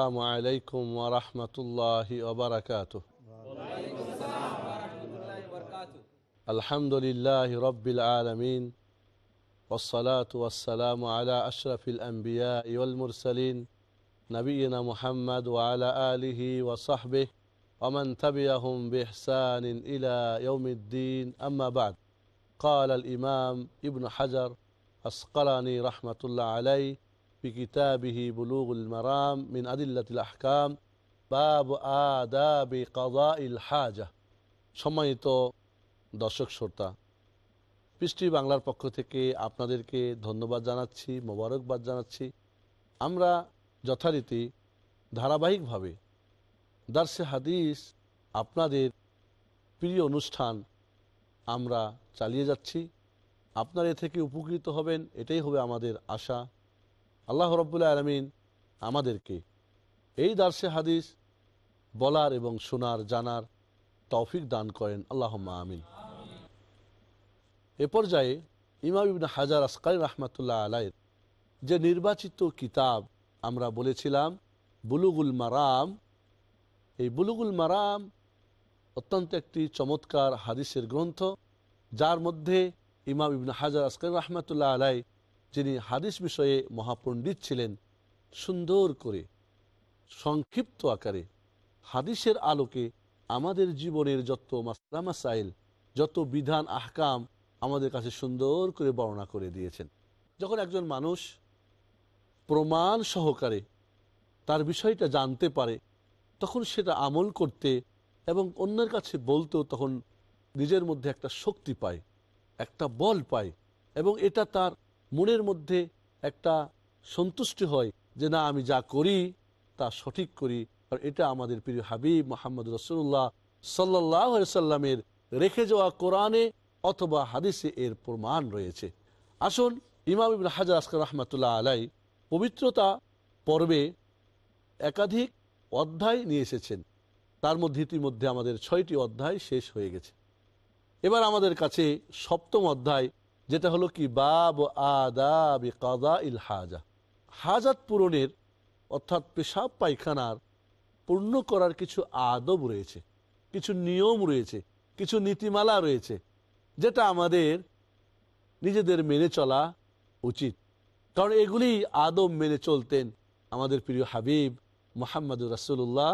السلام عليكم ورحمة الله وبركاته. الحمد لله رب العالمين والصلاة والسلام على أشرف الأنبياء والمرسلين نبينا محمد وعلى آله وصحبه ومن تبعهم بإحسان إلى يوم الدين. أما بعد قال الإمام ابن حجر أسقلني رحمة الله عليه في كتابه بلوغ المرام من أدلة الأحكام باب آداب قضاء الحاجة সম্মানিত দর্শক শ্রোতা পৃষ্টি বাংলার পক্ষ থেকে আপনাদেরকে ধন্যবাদ জানাচ্ছি মোবারকবাদ জানাচ্ছি আমরা যথারীতি ধারাবাহিকভাবে দার্সে হাদিস আপনাদের প্রিয় অনুষ্ঠান আমরা চালিয়ে যাচ্ছি আপনারা এ থেকে উপকৃত হবেন এটাই হবে আমাদের আশা আল্লাহ রব্বুল্লা আলমিন আমাদেরকে এই দার্সে হাদিস বলার এবং শোনার, জানার তৌফিক দান করেন। আল্লাহ আমিন। এ পর্যায়ে ইমাম ইবিন হাজার আসকাই রহমতুল্লাহ আলাইয়ের যে নির্বাচিত কিতাব আমরা বলেছিলাম, বুলুগুল মারাম। এই বুলুগুল মারাম অত্যন্ত একটি চমৎকার হাদিসের গ্রন্থ, যার মধ্যে ইমাম ইবিন হাজার আসকাই রহমতুল্লাহ আলাই যিনি হাদিস বিষয়ে মহাপণ্ডিত ছিলেন, সুন্দর করে, সংক্ষিপ্ত আকারে হাদিসের আলোকে আমাদের জীবনের যত মাসলা মাসাইল, যত বিধান, আহকাম আমাদের কাছে সুন্দর করে বর্ণনা করে দিয়েছেন। যখন একজন মানুষ প্রমাণ সহকারে তার বিষয়টা জানতে পারে, তখন সেটা আমল করতে এবং অন্যের কাছে বলতেও তখন নিজের মধ্যে একটা শক্তি পায়, একটা বল পায় এবং এটা তার মনের মধ্যে একটা সন্তুষ্টি হয় যে না, আমি যা করি তা সঠিক করি। আর এটা আমাদের প্রিয় হাবিব মোহাম্মদ রসুল্লাহ সাল্লাহ সাল্লামের রেখে যাওয়া কোরআনে অথবা হাদিসে এর প্রমাণ রয়েছে। আসুন, ইমাম ইবিন হাজার আসকার রহমতুল্লাহ আলাই পবিত্রতা পর্বে একাধিক অধ্যায় নিয়ে এসেছেন। তার মধ্যে ইতিমধ্যে আমাদের ছয়টি অধ্যায় শেষ হয়ে গেছে। এবার আমাদের কাছে সপ্তম অধ্যায় যেটা হলো কি, বাব আদাব কাদা ইল হাজা। হাজাত পূরণের, অর্থাৎ পেশাব পায়খানার, পূর্ণ করার কিছু আদব রয়েছে, কিছু নিয়ম রয়েছে, কিছু নীতিমালা রয়েছে, যেটা আমাদের নিজেদের মেনে চলা উচিত। কারণ এগুলি আদব মেনে চলতেন আমাদের প্রিয় হাবিব মোহাম্মদ রাসুল্লাহ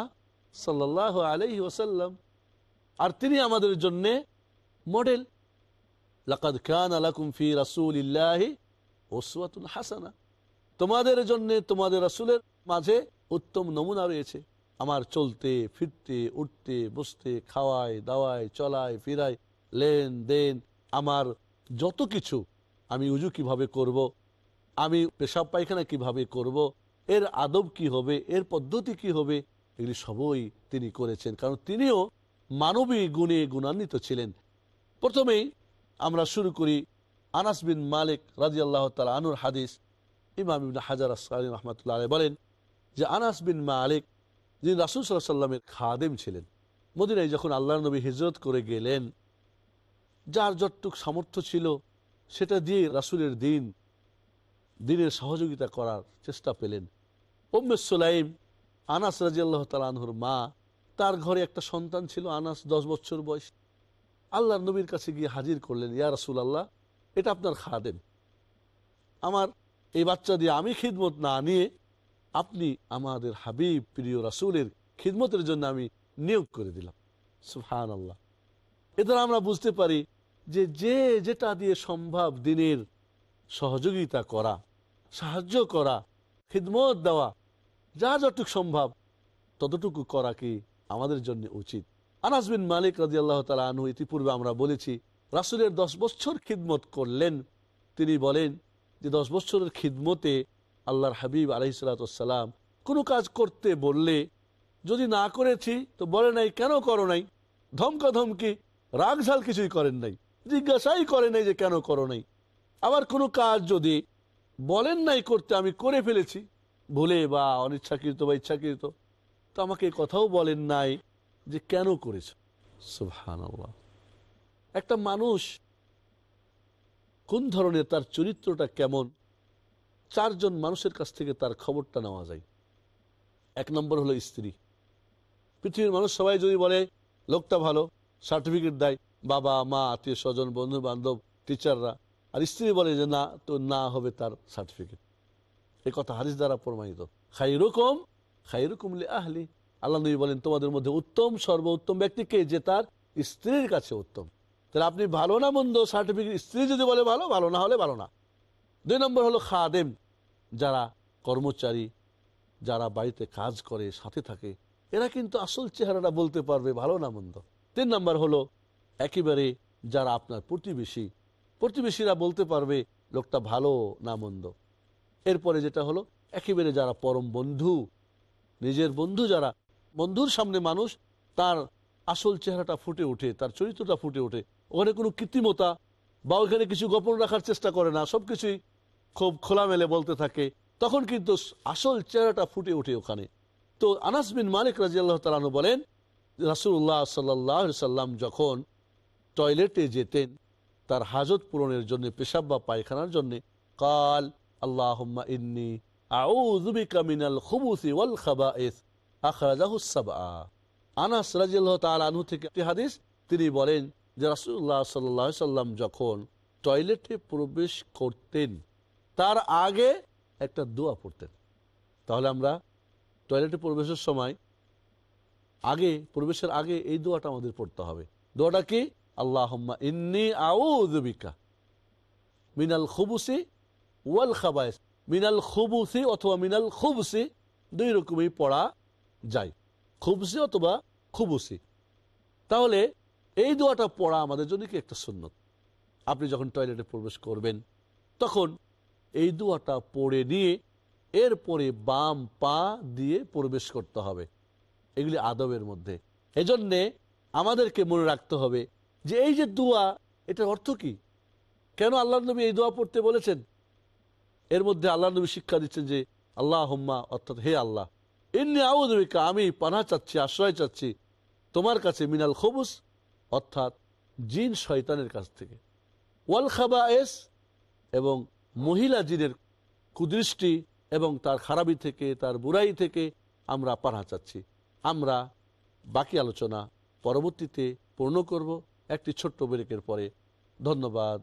সাল্লাহ আলহি ওসাল্লাম আর তিনি আমাদের জন্যে মডেল। লাকাদ খান আলাকুম ফি রাসুলিল্লাহি ওসওয়াতুল হাসানা তোমাদের জন্য তোমাদের রাসুলের মাঝে উত্তম নমুনা রয়েছে আমার চলতে, ফিরতে, উঠতে, বসতে, খাওয়ায়, দাওয়ায়, চলায়, ফিরায়, লেন দেন, আমার যত কিছু আমি উজু কীভাবে করব। আমি পেশাব পায়খানা কীভাবে করব। এর আদব কি হবে, এর পদ্ধতি কি হবে, এগুলি সবই তিনি করেছেন কারণ তিনিও মানবী গুণে গুণান্বিত ছিলেন প্রথমেই আমরা শুরু করি আনাস বিন মালিক রাজি আল্লাহ তালা আনুর হাদিস। ইমাম হাজার আসলিম রহমতুল্লাহ বলেন যে, আনাস বিন মালিক যিনি রাসুল সাল্লাহ সাল্লামের খাদেম ছিলেন, মদিনায় যখন আল্লাহ নবী হিজরত করে গেলেন, যার যতটুক সামর্থ্য ছিল সেটা দিয়ে রাসুলের দিন, দিনের সহযোগিতা করার চেষ্টা পেলেন। ওম্মে সোলাইম, আনাস রাজি আল্লাহ তালাহুর মা, তার ঘরে একটা সন্তান ছিল, আনাস দশ বছর বয়স। আল্লাহ নবীর কাছে গিয়ে হাজির করলেন, ইয়া রাসুল আল্লাহ এটা আপনার খাদেম। আমার এই বাচ্চা দিয়ে আমি খিদমত না নিয়ে আপনি আমাদের হাবিব, প্রিয় রাসুলের খিদমতের জন্য আমি নিয়োগ করে দিলাম। সুহান আল্লাহ এদের আমরা বুঝতে পারি যে যে যেটা দিয়ে সম্ভব দিনের সহযোগিতা করা, সাহায্য করা, খিদমত দেওয়া, যা যতটুকু সম্ভব ততটুকু করা কি আমাদের জন্য উচিত? আনাস বিন মালিক রাজি আল্লাহ তালা আনহু ইতিপূর্বে আমরা বলেছি, রাসুলের দশ বছর খিদমত করলেন। তিনি বলেন যে, দশ বছরের খিদমতে আল্লাহর হাবিব আলহিসাল্লাম কোনো কাজ করতে বললে, যদি না করেছি, তো বলে নাই, কেন করো নাই? ধমকা ধমকি রাগ ঝাল কিছুই করেন নাই। জিজ্ঞাসাই করে নাই যে, কেন করো নাই? আবার কোনো কাজ যদি বলেন নাই করতে আমি করে ফেলেছি, ভুলে বা অনিচ্ছাকৃত বা ইচ্ছাকৃত, তো আমাকে কথাও বলেন নাই। যে কেন করেছ? একটা মানুষ কোন ধরনের তার চরিত্রটা কেমন, চারজন মানুষের কাছ থেকে তার খবরটা নেওয়া যায়। এক নম্বর হলো স্ত্রী। পৃথিবীর মানুষ সবাই যদি বলে, লোকটা ভালো, সার্টিফিকেট দেয়, বাবা, মা, আত্মীয় স্বজন বন্ধু বান্ধব টিচাররা। আর স্ত্রী বলে যে, না, তো না হবে তার সার্টিফিকেট। এ কথা হারিস দ্বারা প্রমাণিত। খাইরকম খাইরকম আহলি। আল্লাহ নবী বলেন, তোমাদের মধ্যে উত্তম, সর্বোত্তম ব্যক্তিকে যে তার স্ত্রীর কাছে উত্তম। তাহলে আপনি ভালো না মন্দ সার্টিফিকেট স্ত্রী যদি বলে ভালো ভালো না হলে ভালো না। দুই নম্বর হলো খাদেম, যারা কর্মচারী, যারা বাড়িতে কাজ করে, সাথে থাকে, এরা কিন্তু আসল চেহারাটা বলতে পারবে ভালো না মন্দ। তিন নম্বর হলো একেবারে যারা আপনার প্রতিবেশী, প্রতিবেশীরা বলতে পারবে লোকটা ভালো না মন্দ। এরপরে যেটা হলো, একেবারে যারা পরম বন্ধু, নিজের বন্ধু যারা বন্ধুর সামনে মানুষ তার আসল চেহারাটা ফুটে ওঠে, তার চরিত্রটা ফুটে ওঠে। ওখানে কোনো কৃত্রিমতা বা ওখানে কিছু গোপন রাখার চেষ্টা করে না সব কিছুই খুব খোলামেলে বলতে থাকে। তখন কিন্তু আসল চেহারাটা ফুটে ওঠে ওখানে। তো আনাস বিন মালিক রাজি আল্লাহ তালু বলেন রাসুল্লাহ সাল্লাহ সাল্লাম যখন টয়লেটে যেতেন, তার হাজত পূরণের জন্য পেশাব বা পায়খানার জন্য, কাল আল্লাহ ইন্নি আউযুবিকা কামিনাল খুবুসি ওয়াল খাবাইস আখরাজাহু আনাস আনহু থেকে হাদিস তিনি বলেন যে রাসূলুল্লাহ সাল্লাল্লাহু আলাইহি সাল্লাম যখন টয়লেটে প্রবেশ করতেন, তার আগে একটা দোয়া পড়তেন। তাহলে আমরা টয়লেটে প্রবেশের সময় আগে, প্রবেশের আগে এই দোয়াটা আমাদের পড়তে হবে। দোয়াটা কি? আল্লাহ ইন্নি আউযুবিকা মিনাল খুবুসি ওয়াল খাবাইস। মিনাল খুবুসি অথবা মিনাল খুবসি দুই রকমই পড়া যায় খুবসি অথবা খুবুসি। তাহলে এই দোয়াটা পড়া আমাদের জন্য কি একটা সুন্নত? আপনি যখন টয়লেটে প্রবেশ করবেন, তখন এই দোয়াটা পড়ে নিয়ে এরপরে বাম পা দিয়ে প্রবেশ করতে হবে। এগুলি আদবের মধ্যে। এজন্যে আমাদেরকে মনে রাখতে হবে যে এই যে দোয়া, এটার অর্থ কি? কেন আল্লাহ নবী এই দোয়া পড়তে বলেছেন? এর মধ্যে আল্লাহ নবী শিক্ষা দিচ্ছেন যে আল্লাহ হোম্মা অর্থাৎ হে আল্লাহ এমনি আউদিকা আমি পানা চাচ্ছি, আশ্রয় চাচ্ছি তোমার কাছে মিনাল খবুস, অর্থাৎ জিন শয়তানের কাছ থেকে। ওয়াল খাবা এস এবং মহিলা জিনের কুদৃষ্টি এবং তার খারাপি থেকে, তার বুড়াই থেকে আমরা পানা চাচ্ছি। আমরা বাকি আলোচনা পরবর্তীতে পূর্ণ করব। একটি ছোট্ট ব্রেকের পরে। ধন্যবাদ।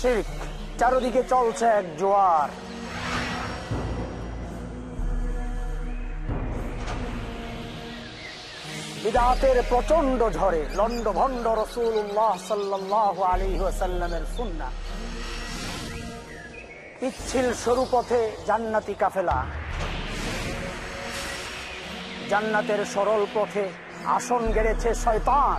শিখ চারদিকে চলছে এক জোয়ার। বিদাতের প্রচণ্ড ঝড়ে লন্ড ভন্ড রসুল্লাহ সাল্লাহ সাল্লামের সুন্না পিচ্ছিল সরু পথে জান্নাতি কাফেলা। জান্নাতের সরল পথে আসন গেড়েছে শয়তান।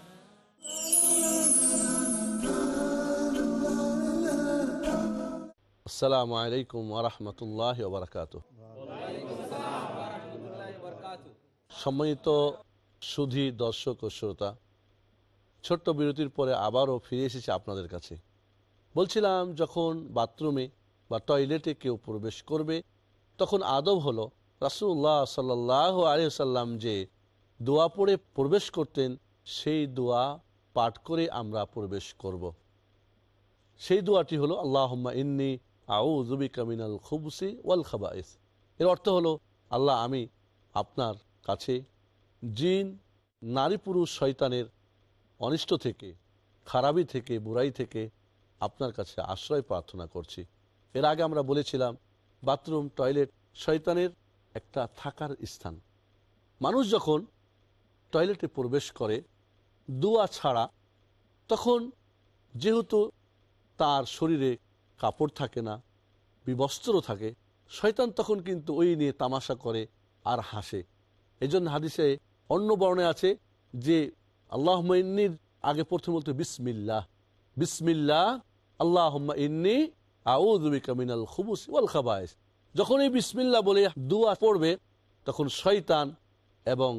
আসসালামু আলাইকুম আরহামতুল্লাহ বারকাত সম্মানিত সুধী দর্শক ও শ্রোতা, ছোট্ট বিরতির পরে আবারও ফিরে এসেছি আপনাদের কাছে বলছিলাম, যখন বাথরুমে বা টয়লেটে কেউ প্রবেশ করবে, তখন আদব হলো রাসুল্লাহ সাল্লাহ আলিয়াল্লাম যে দোয়া পড়ে প্রবেশ করতেন, সেই দোয়া পাঠ করে আমরা প্রবেশ করব। সেই দোয়াটি হলো, আল্লাহম্মা ইন্নি আউ জুবি কামিনাল খুবসি ওয়াল খাবাইস। এর অর্থ হলো, আল্লাহ, আমি আপনার কাছে জিন, নারী, পুরুষ, শয়তানের অনিষ্ট থেকে, খারাপি থেকে বুড়াই থেকে আপনার কাছে আশ্রয় প্রার্থনা করছি। এর আগে আমরা বলেছিলাম, বাথরুম, টয়লেট শয়তানের একটা থাকার স্থান। মানুষ যখন টয়লেটে প্রবেশ করে দুয়া ছাড়া, তখন যেহেতু তার শরীরে কাপড় থাকে না, বিবস্ত্র থাকে, শয়তান তখন কিন্তু ওই নিয়ে তামাশা করে আর হাসে। এই জন্য হাদিসে অন্য বর্ণে আছে যে আল্লাহ ইন্নির আগে প্রথম বলতে বিসমিল্লাহ। বিসমিল্লাহ আল্লাহ ইন্নি আউদ্দিকা মিনাল খুবুস ওয়াল খাবায়স। যখন এই বিসমিল্লা বলে দুয়া পড়বে, তখন শয়তান এবং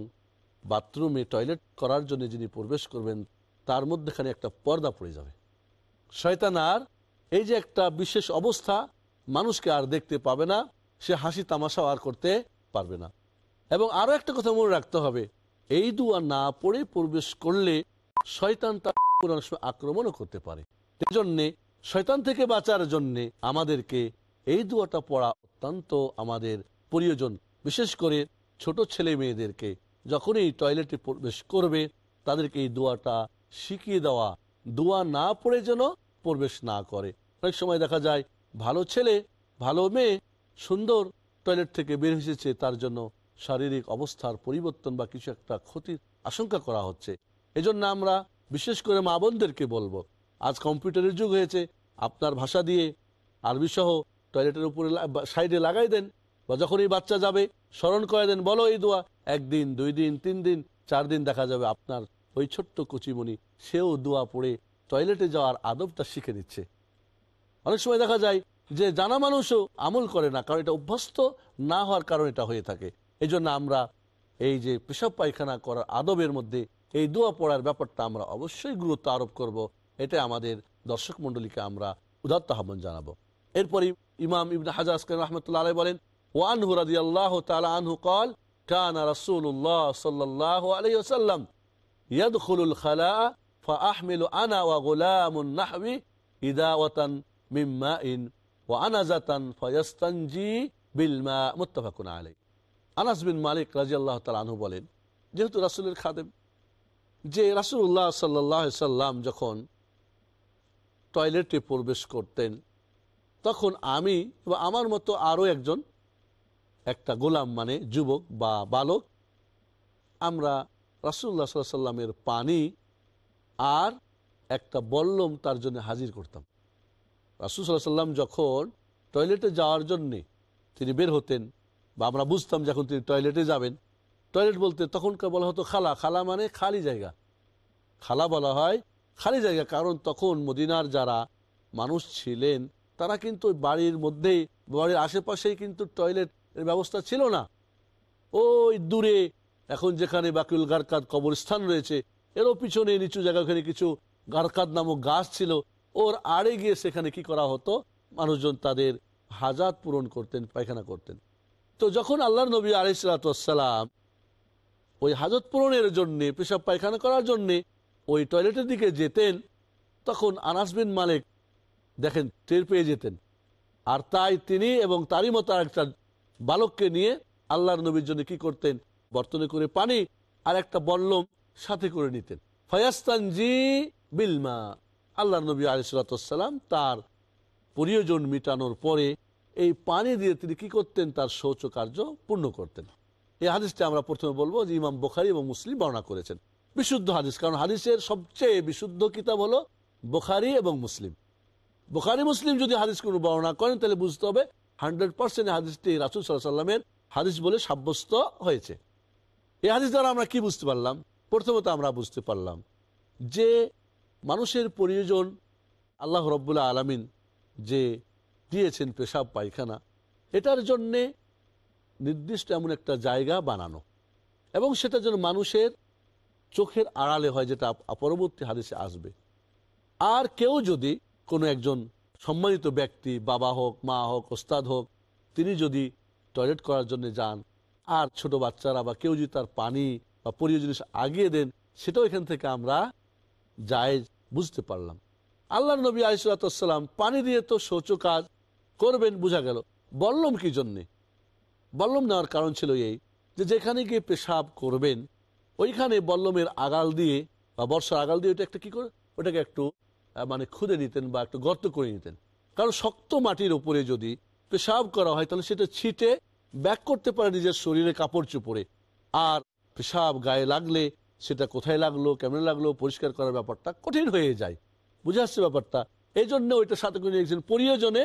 বাথরুমে টয়লেট করার জন্য যিনি প্রবেশ করবেন, তার মধ্যেখানে একটা পর্দা পড়ে যাবে। শয়তান আর এই যে একটা বিশেষ অবস্থা, মানুষকে আর দেখতে পাবে না, সে হাসি তামাশাও আর করতে পারবে না। এবং আরও একটা কথা মনে রাখতে হবে, এই দুয়া না পড়ে প্রবেশ করলে শয়তান তার সময় আক্রমণও করতে পারে। জন্যে, শয়তান থেকে বাঁচার জন্যে আমাদেরকে এই দুয়াটা পড়া অত্যন্ত আমাদের প্রয়োজন। বিশেষ করে ছোট ছেলে মেয়েদেরকে, যখনই টয়লেটে প্রবেশ করবে, তাদেরকে এই দোয়াটা শিখিয়ে দেওয়া, দোয়া না পড়ে যেন প্রবেশ না করে। অনেক সময় দেখা যায় ভালো ছেলে, ভালো মেয়ে সুন্দর টয়লেট থেকে বের এসেছে তার জন্য শারীরিক অবস্থার পরিবর্তন বা কিছু একটা ক্ষতির আশঙ্কা করা হচ্ছে। এজন্য আমরা বিশেষ করে মা বোনদেরকে বলব, আজ কম্পিউটারের যুগ হয়েছে, আপনার ভাষা দিয়ে আরবি সহ টয়লেটের উপরে সাইডে লাগাই দেন বা যখন এই বাচ্চা যাবে, স্মরণ করে দেন, বলো এই দোয়া, একদিন, দুই দিন, তিন দিন, চার দিন দেখা যাবে, আপনার ওই ছোট্ট কচিমণি, সেও দোয়া পড়ে টয়লেটে যাওয়ার আদবটা শিখে নিচ্ছে। অনেক সময় দেখা যায় যে জানা মানুষও আমল করে না কারণ এটা অভ্যস্ত না হওয়ার কারণে এটা হয়ে থাকে এই জন্য আমরা এই যে পেশাব পায়খানা করার আদবের মধ্যে এই দোয়া পড়ার ব্যাপারটা আমরা অবশ্যই গুরুত্ব আরোপ করব। এটা আমাদের দর্শক মন্ডলীকে আমরা উদাত্ত আহ্বান জানাবো এরপরে ইমাম ইবন হাজার রহমতুল্লাহ আলাই বলেন ওয়ানহু রাজি আল্লাহ তালা আনহু কল كان رسول الله صلى الله عليه وسلم يدخل الخلاء فأحمل أنا وغلام نحوي إداوة মিম্মা ইন ও আনাজাতান ফয়াস্তানজি আনাস মালিক বলেন, যেহেতু রাসুলের খাদেম, যে রাসুল্লাহ সাল্লাম যখন টয়লেটে প্রবেশ করতেন, তখন আমি বা আমার মতো আরও একজন, একটা গোলাম মানে যুবক বা বালক, আমরা রাসুল্লাহ সাল্লামের পানি আর একটা বল্লম তার জন্য হাজির করতাম। রাসুল সাল্লাহ সাল্লাম যখন টয়লেটে যাওয়ার জন্যে তিনি বের হতেন, বা আমরা বুঝতাম যখন তিনি টয়লেটে যাবেন, টয়লেট বলতে তখনকার বলা হতো খালা। খালা মানে খালি জায়গা। খালা বলা হয় খালি জায়গা, কারণ তখন মদিনার যারা মানুষ ছিলেন, তারা কিন্তু বাড়ির মধ্যেই, বাড়ির আশেপাশেই কিন্তু টয়লেটের ব্যবস্থা ছিল না। ওই দূরে, এখন যেখানে বাকিউল গারকাত কবরস্থান রয়েছে, এরও পিছনে নিচু জায়গা ওখানে কিছু গারকাত নামক গাছ ছিল ওর আড়ে গিয়ে সেখানে কি করা হতো? মানুষজন তাদের হাজাত পূরণ করতেন, পায়খানা করতেন। তো যখন আল্লাহ নবী আলিসালাম ওই হাজত পূরণের জন্যে, পেশাব পায়খানা করার জন্যে ওই টয়লেটের দিকে যেতেন, তখন আনাস বিন মালিক দেখেন টের পেয়ে যেতেন। আর তাই তিনি এবং তারই মতো একটা বালককে নিয়ে আল্লাহর নবীর জন্য কি করতেন? বর্তনে করে পানি আর একটা বল্লম সাথে করে নিতেন। ফয়াস্তানজি বিলমা আল্লাহ নবী আলিসাল্লাম তার প্রিয়জন মিটানোর পরে এই পানি দিয়ে তিনি কি করতেন? তার শৌচ কার্য পূর্ণ করতেন। এই হাদিসটা আমরা প্রথমে বলব যে ইমাম বোখারি এবং মুসলিম বর্ণনা করেছেন। বিশুদ্ধ হাদিস, কারণ হাদিসের সবচেয়ে বিশুদ্ধ কিতাব হলো বোখারি এবং মুসলিম। বোখারি, মুসলিম যদি হাদিস কোনো বর্ণনা করেন, তাহলে বুঝতে হবে হান্ড্রেড পার্সেন্ট হাদিসটি রাসুল সাল্লাহ সাল্লামের হাদিস বলে সাব্যস্ত হয়েছে। এই হাদিস দ্বারা আমরা কি বুঝতে পারলাম? প্রথমত আমরা বুঝতে পারলাম যে মানুষের প্রয়োজন আল্লাহ রব্বুল্লাহ আলমিন যে দিয়েছেন পেশাব পায়খানা, এটার জন্যে নির্দিষ্ট এমন একটা জায়গা বানানো। এবং সেটা যেন মানুষের চোখের আড়ালে হয়, যেটা পরবর্তী হাদিসে আসবে। আর কেউ যদি কোনো একজন সম্মানিত ব্যক্তি, বাবা হোক, মা হোক, ওস্তাদ হোক, তিনি যদি টয়লেট করার জন্য যান, আর ছোট বাচ্চারা বা কেউ যদি তার পানি বা পরিয় জিনিস আগিয়ে দেন, সেটাও এখান থেকে আমরা যায় বুঝতে পারলাম। আল্লাহ নবী আলিসাল্লাম পানি দিয়ে তো শৌচ কাজ করবেন, বোঝা গেল। বললাম কি জন্যে? বল্লম নেওয়ার কারণ ছিল এই যে যেখানে গিয়ে পেশাব করবেন, ওইখানে বল্লমের আগাল দিয়ে বা বর্ষার আগাল দিয়ে ওইটা একটা কি করে? ওটাকে একটু মানে খুদে নিতেন বা একটু গর্ত করে নিতেন। কারণ শক্ত মাটির উপরে যদি পেশাব করা হয়, তাহলে সেটা ছিটে ব্যাক করতে পারে নিজের শরীরে কাপড় চোপড়ে। আর পেশাব গায়ে লাগলে সেটা কোথায় লাগল, কেমন লাগল, পরিষ্কার করার ব্যাপারটা কঠিন হয়ে যায়। বুঝে আসছে ব্যাপারটা। এই জন্য ওইটা সাথে করে নিয়েছেন প্রিয়জনে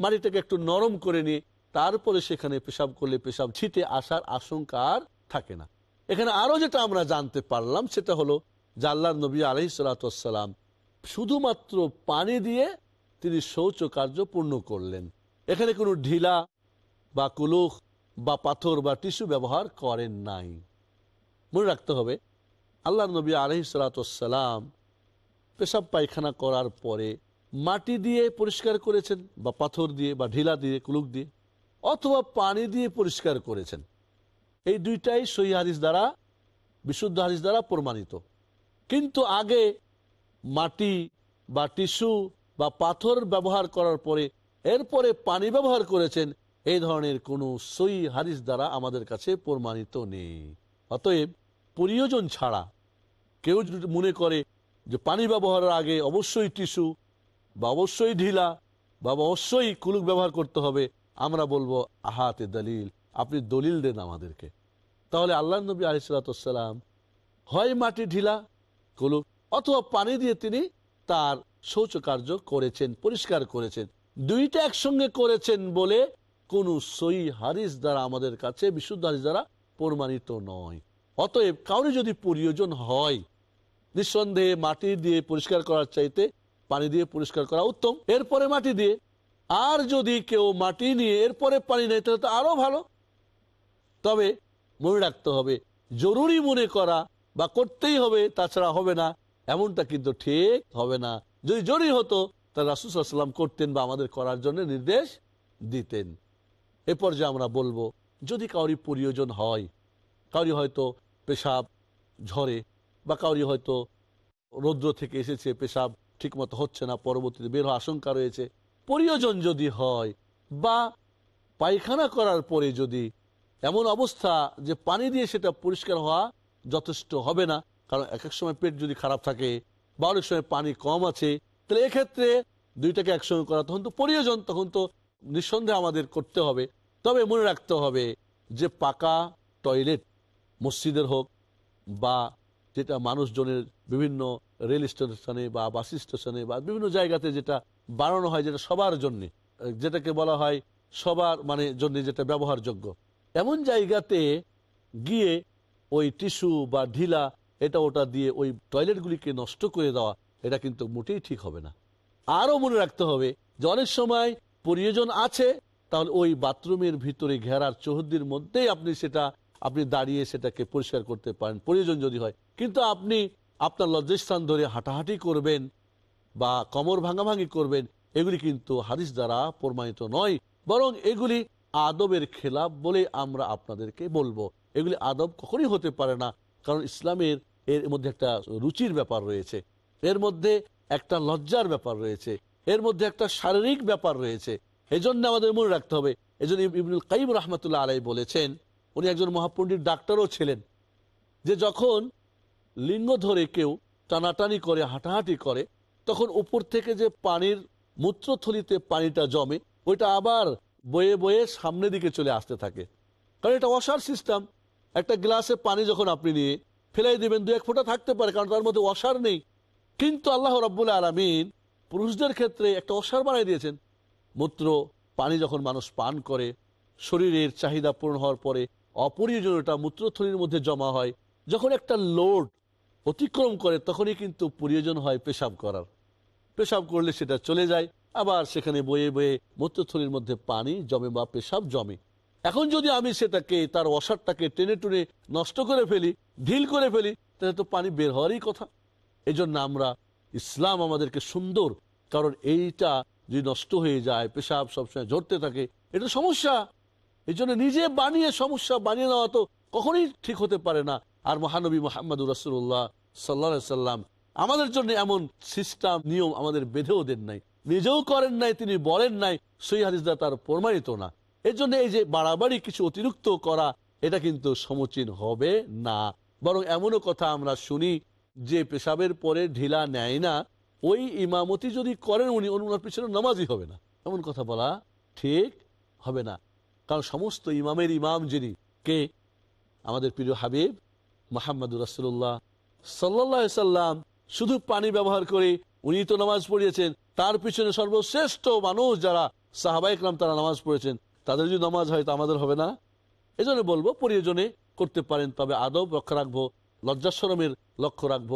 মাটিটাকে একটু নরম করে নিয়ে তারপরে সেখানে পেশাব করলে পেশাব ছিটে আসার আশঙ্কা আর থাকে না। এখানে আরও যেটা আমরা জানতে পারলাম সেটা হলো জাল্লাহ নবী আলহিসাল্লাম শুধুমাত্র পানি দিয়ে তিনি শৌচ কার্য পূর্ণ করলেন। এখানে কোনো ঢিলা বা কুলুখ বা পাথর বা টিস্যু ব্যবহার করেন নাই। মনে রাখতে হবে আল্লাহ নবী আলহিসাল্লাম পেশাব পায়খানা করার পরে মাটি দিয়ে পরিষ্কার করেছেন বা পাথর দিয়ে বা ঢিলা দিয়ে, কুলুক দিয়ে অথবা পানি দিয়ে পরিষ্কার করেছেন। এই দুইটাই সহি হাদিস দ্বারা, বিশুদ্ধ হাদিস দ্বারা প্রমাণিত। কিন্তু আগে মাটি বা টিস্যু বা পাথর ব্যবহার করার পরে এরপরে পানি ব্যবহার করেছেন, এই ধরনের কোনো সই হাদিস দ্বারা আমাদের কাছে প্রমাণিত নেই। অতএব প্রয়োজন ছাড়া কেউ মনে করে যে পানি ব্যবহারের আগে অবশ্যই টিস্যু বা অবশ্যই ঢিলা বা অবশ্যই কুলুক ব্যবহার করতে হবে, আমরা বলব আহাতে দলিল। আপনি দলিল দেন আমাদেরকে। তাহলে আল্লাহ নবী আলিসাল্লাম হয় মাটি ঢিলা, কুলুক, অথবা পানি দিয়ে তিনি তার শৌচ কার্য করেছেন, পরিষ্কার করেছেন। দুইটা একসঙ্গে করেছেন বলে কোন সই হারিস দ্বারা আমাদের কাছে, বিশুদ্ধ হারিস দ্বারা প্রমাণিত নয়। অতএব কাউরে যদি প্রয়োজন হয়, নিঃসন্দেহে মাটি দিয়ে পরিষ্কার করার চাইতে পানি দিয়ে পরিষ্কার করা উত্তম। এরপরে মাটি দিয়ে। আর যদি কেউ মাটি নিয়ে এরপরে পানি নেয়, তাহলে তো আরও ভালো। তবে মনে রাখতে হবে, জরুরি মনে করা বা করতেই হবে, তাছাড়া হবে না। এমনটা কিন্তু ঠিক হবে না। যদি জরুরি হতো, তাহলে রাসুসাল্লাম করতেন বা আমাদের করার জন্য নির্দেশ দিতেন। এ পর্যায়ে আমরা বলব, যদি কাউরি প্রয়োজন হয় কাউরি হয়তো পেশাব ঝরে বা কাউরি হয়তো রৌদ্র থেকে এসেছে, পেশাব ঠিকমতো হচ্ছে না, পরবর্তীতে বের হওয়ার আশঙ্কা রয়েছে। প্রয়োজন যদি হয় বা পায়খানা করার পরে যদি এমন অবস্থা যে পানি দিয়ে সেটা পরিষ্কার হওয়া যথেষ্ট হবে না, কারণ এক এক সময় পেট যদি খারাপ থাকে বা অনেক সময় পানি কম আছে, তাহলে এক্ষেত্রে দুইটাকে একসঙ্গে করা, তখন তো প্রয়োজন, তখন তো নিঃসন্দেহে আমাদের করতে হবে। তবে মনে রাখতে হবে যে পাকা টয়লেট মসজিদের হোক বা যেটা মানুষজনের বিভিন্ন রেল স্টেশনে বা বাস স্টেশনে বা বিভিন্ন জায়গাতে যেটা বানানো হয়, যেটা সবার জন্যে, যেটাকে বলা হয় সবার মানে জন্য যেটা ব্যবহারযোগ্য। এমন জায়গাতে গিয়ে ওই টিস্যু বা ঢিলা এটা ওটা দিয়ে ওই টয়লেটগুলিকে নষ্ট করে দেওয়া, এটা কিন্তু মোটেই ঠিক হবে না। আরও মনে রাখতে হবে যে অনেক সময় প্রয়োজন আছে, তাহলে ওই বাথরুমের ভিতরে ঘেরার চৌহদ্দির মধ্যেই আপনি সেটা আপনি দাঁড়িয়ে সেটাকে পরিষ্কার করতে পারেন, প্রয়োজন যদি হয়। কিন্তু আপনি আপনার লজ্জাস্থান ধরে হাঁটাহাঁটি করবেন বা কমর ভাঙাভাঙি করবেন, এগুলি কিন্তু হাদিস দ্বারা প্রমাণিত নয়। বরং এগুলি আদবের খেলাফ বলে আমরা আপনাদেরকে বলব। এগুলি আদব কখনই হতে পারে না, কারণ ইসলামের এর মধ্যে একটা রুচির ব্যাপার রয়েছে। এর মধ্যে একটা লজ্জার ব্যাপার রয়েছে। এর মধ্যে একটা শারীরিক ব্যাপার রয়েছে। এই জন্য আমাদের মনে রাখতে হবে। এই জন্য ইবনুল কাইম রহমতুল্লাহ আলাই বলেছেন উনি একজন মহাপণ্ডিত, ডাক্তারও ছিলেন, যে যখন লিঙ্গ ধরে কেউ টানাটানি করে, হাঁটাহাঁটি করে, তখন উপর থেকে যে পানির মূত্রথলিতে পানিটা জমে, ওইটা আবার বয়ে বয়ে সামনের দিকে চলে আসতে থাকে। কারণ এটা অসার সিস্টেম একটা গ্লাসে পানি যখন আপনি নিয়ে ফেলাই দিবেন দু এক ফোঁটা থাকতে পারে, কারণ তার মধ্যে অসার নেই। কিন্তু আল্লাহ রব্বুল আলমিন পুরুষদের ক্ষেত্রে একটা অসার বানিয়ে দিয়েছেন। মূত্র, পানি যখন মানুষ পান করে, শরীরের চাহিদা পূরণ হওয়ার পরে অপরিজনীয়টা মূত্রথলির মধ্যে জমা হয়। যখন একটা লোড অতিক্রম করে, তখনই কিন্তু প্রয়োজন হয় পেশাব করার। পেশাব করলে সেটা চলে যায়, আবার সেখানে বয়ে বয়ে মূত্রথলির মধ্যে পানি জমে বা পেশাব জমে। এখন যদি আমি সেটাকে, তার অসারটাকে টেনে টুনে নষ্ট করে ফেলি, ঢিল করে ফেলি, তাহলে তো পানি বের হওয়ারই কথা। এই জন্য আমরা ইসলাম আমাদেরকে সুন্দর, কারণ এইটা যদি নষ্ট হয়ে যায়, পেশাব সবসময় ঝরতে থাকে, এটা সমস্যা। এই জন্য নিজে বানিয়ে সমস্যা বানিয়ে নেওয়া তো কখনোই ঠিক হতে পারে না। আর মহানবী মোহাম্মদ রাসুল্লাহ সাল্লা সাল্লাম আমাদের জন্য এমন সিস্টেম, নিয়ম আমাদের বেঁধেও দেন নাই। নিজেও করেন নাই, তিনি বলেন নাই, সই হাদিসদা তার প্রমাণিত না। এর জন্য এই যে বাড়াবাড়ি কিছু অতিরিক্ত করা, এটা কিন্তু সমীচীন হবে না। বরং এমনও কথা আমরা শুনি, যে পেশাবের পরে ঢিলা নেয় না, ওই ইমামতি যদি করেন, উনি ওনার পিছনে নামাজই হবে না। এমন কথা বলা ঠিক হবে না। কারণ সমস্ত ইমামের ইমাম যিনি, কে? আমাদের প্রিয় হাবিব মাহমুদুর রাসুল্লাহ সাল্লাহ সাল্লাম। শুধু পানি ব্যবহার করে উনি তো নামাজ পড়িয়েছেন, তার পিছনে সর্বশ্রেষ্ঠ মানুষ যারা সাহাবাইকরাম তারা নামাজ পড়েছেন, তাদের যদি নামাজ হয় তা আমাদের হবে না? এজন্য বলব, প্রয়োজনে করতে পারেন, তবে আদব রক্ষা রাখব লজ্জাসরমের লক্ষ্য রাখব।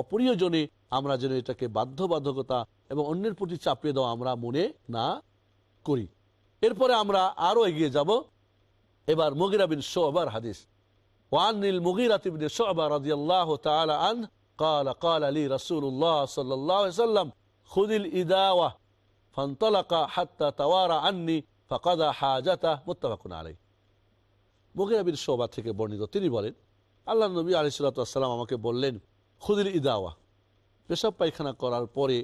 অপ্রিয়জনে আমরা যেন এটাকে বাধ্যবাধকতা এবং অন্যের প্রতি চাপিয়ে দেওয়া আমরা মনে না করি। এরপরে আমরা আরো এগিয়ে যাব এবার মগিরা বিন শোবার হাদিস وعن المغيرة بن شعبة رضي الله تعالى عنه قال قال لي رسول الله صلى الله عليه وسلم خذ الإداوة فانطلق حتى توارى عني فقضى حاجته متفق عليه মুগিরা বিন শোবা থেকে বর্ণিত তিনি বলেন আল্লাহ নবী আলিসাল্লাম আমাকে বললেন খুদির ইদাওয়া পেশাব পায়খানা করার পরে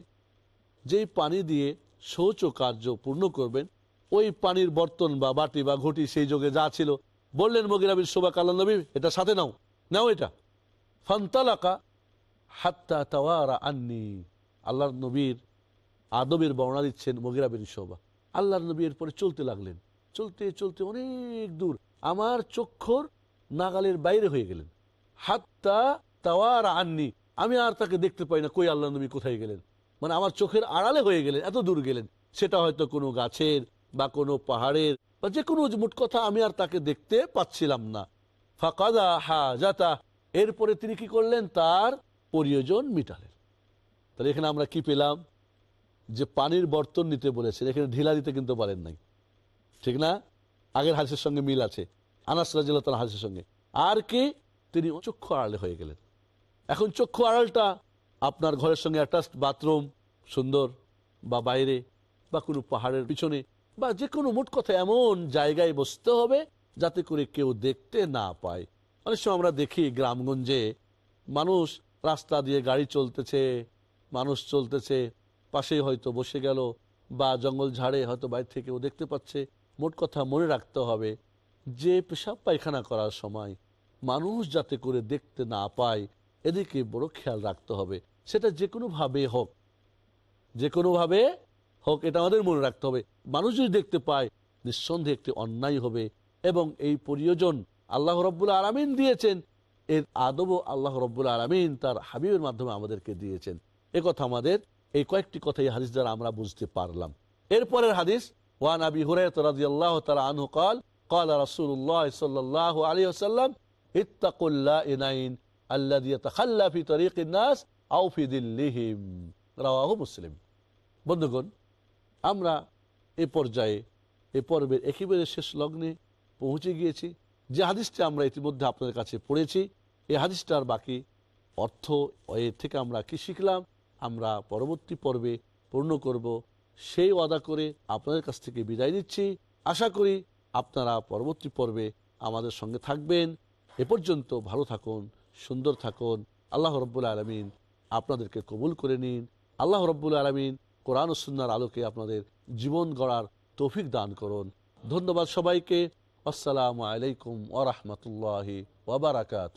যেই পানি দিয়ে শৌচ কার্য পূর্ণ করবেন ওই পানির বর্তন বা বাটি বা ঘটি সেই যোগে যা ছিল। বললেন মগিরা বিন শোভা আল্লাহ নবী, এটা সাথে নাও। নাও এটা। ফান্তালাকা হাত্তা তাওয়ারা আন্নি। আল্লাহ নবীর আদবের বর্ণনা দিচ্ছেন মগিরা বিন শোভা। আল্লাহ নবী এরপরে চলতে লাগলেন। চলতে চলতে অনেক দূর। আমার চক্ষর নাগালের বাইরে হয়ে গেলেন। হাত্তা তাওয়ার আননি। আমি আর তাকে দেখতে পাই না, কই আল্লাহ নবী কোথায় গেলেন? মানে আমার চোখের আড়ালে হয়ে গেলেন, এত দূর গেলেন। সেটা হয়তো কোনো গাছের বা কোনো পাহাড়ের বা যে কোনো মোট কথা আমি আর তাকে দেখতে পাচ্ছিলাম না। ফাকাদা হা যাতা এরপরে তিনি কি করলেন? তার প্রয়োজন মিটালেন। তাহলে এখানে আমরা কি পেলাম? যে পানির বর্তন নিতে বলেছেন। এখানে ঢিলা দিতে কিন্তু বলেন নাই। ঠিক না? আগের হাসির সঙ্গে মিল আছে। আনাস রাজিল্লাহ তার হাসির সঙ্গে। আর কি? তিনি চক্ষু আড়ালে হয়ে গেলেন। এখন চক্ষু আড়ালটা আপনার ঘরের সঙ্গে অ্যাটাচড বাথরুম সুন্দর, বা বাইরে, বা কোনো পাহাড়ের পিছনে। বা যে কোনো মোট কথা এমন জায়গায় বসতে হবে যাতে করে কেউ দেখতে না পায়। অনেক সময় আমরা দেখি গ্রামগঞ্জে মানুষ রাস্তা দিয়ে গাড়ি চলতেছে, মানুষ চলতেছে, পাশেই হয়তো বসে গেল বা জঙ্গল ঝাড়ে হয়তো বাইরে থেকে ও দেখতে পাচ্ছে। মোট কথা মনে রাখতে হবে যে পেশাব পায়খানা করার সময় মানুষ যাতে করে দেখতে না পায়, এদিকে বড় খেয়াল রাখতে হবে। সেটা যে কোনোভাবে হোক যে কোনোভাবে হোক এটা আমাদের মনে রাখতে হবে মানুষ যদি দেখতে পায় নিঃসন্দেহে একটি অন্যায় হবে এবং এই প্রয়োজন আল্লাহ রব্বুল আলমিন দিয়েছেন এর আদবও আল্লাহ রব্বুল আলমিন তার হাবিবের মাধ্যমে আমাদেরকে দিয়েছেন এ কথা আমাদের এই কয়েকটি কথা এই হাদিস দ্বারা আমরা বুঝতে পারলাম এরপরের হাদিস ওয়ান আবি হুরায়ত রাদিয়াল্লাহু তাআলা আনহু قال قال رسول الله صلى الله عليه وسلم اتقوا اللائنين الذي يتخلى في طريق الناس او في ظلهم رواه মুসলিম বন্ধুগণ আমরা এ পর্যায়ে, এ পর্বের একেবারে শেষ লগ্নে পৌঁছে গিয়েছি। যে হাদিসটা আমরা ইতিমধ্যে আপনাদের কাছে পড়েছি এই হাদিসটার বাকি অর্থ এ থেকে আমরা কি শিখলাম, আমরা পরবর্তী পর্বে পূর্ণ করব। সেই ওয়াদা করে আপনাদের কাছ থেকে বিদায় নিচ্ছি। আশা করি আপনারা পরবর্তী পর্বে আমাদের সঙ্গে থাকবেন। এ পর্যন্ত ভালো থাকুন, সুন্দর থাকুন। আল্লাহ রব্বুল আলমিন আপনাদেরকে কবুল করে নিন। আল্লাহ রব্বুল আলমিন কোরআন সুন্নার আলোকে আপনাদের জীবন গড়ার তৌফিক দান করুন। ধন্যবাদ সবাইকে। আসসালামু আলাইকুম ওরহমতুল্লাহি ওবরাকাত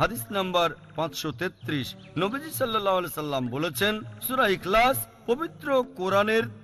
হাদিস নাম্বার পাঁচশো তেত্রিশ। নবীজি সাল্লাহ সাল্লাম বলেছেন সুরা ইখলাস পবিত্র কোরআনের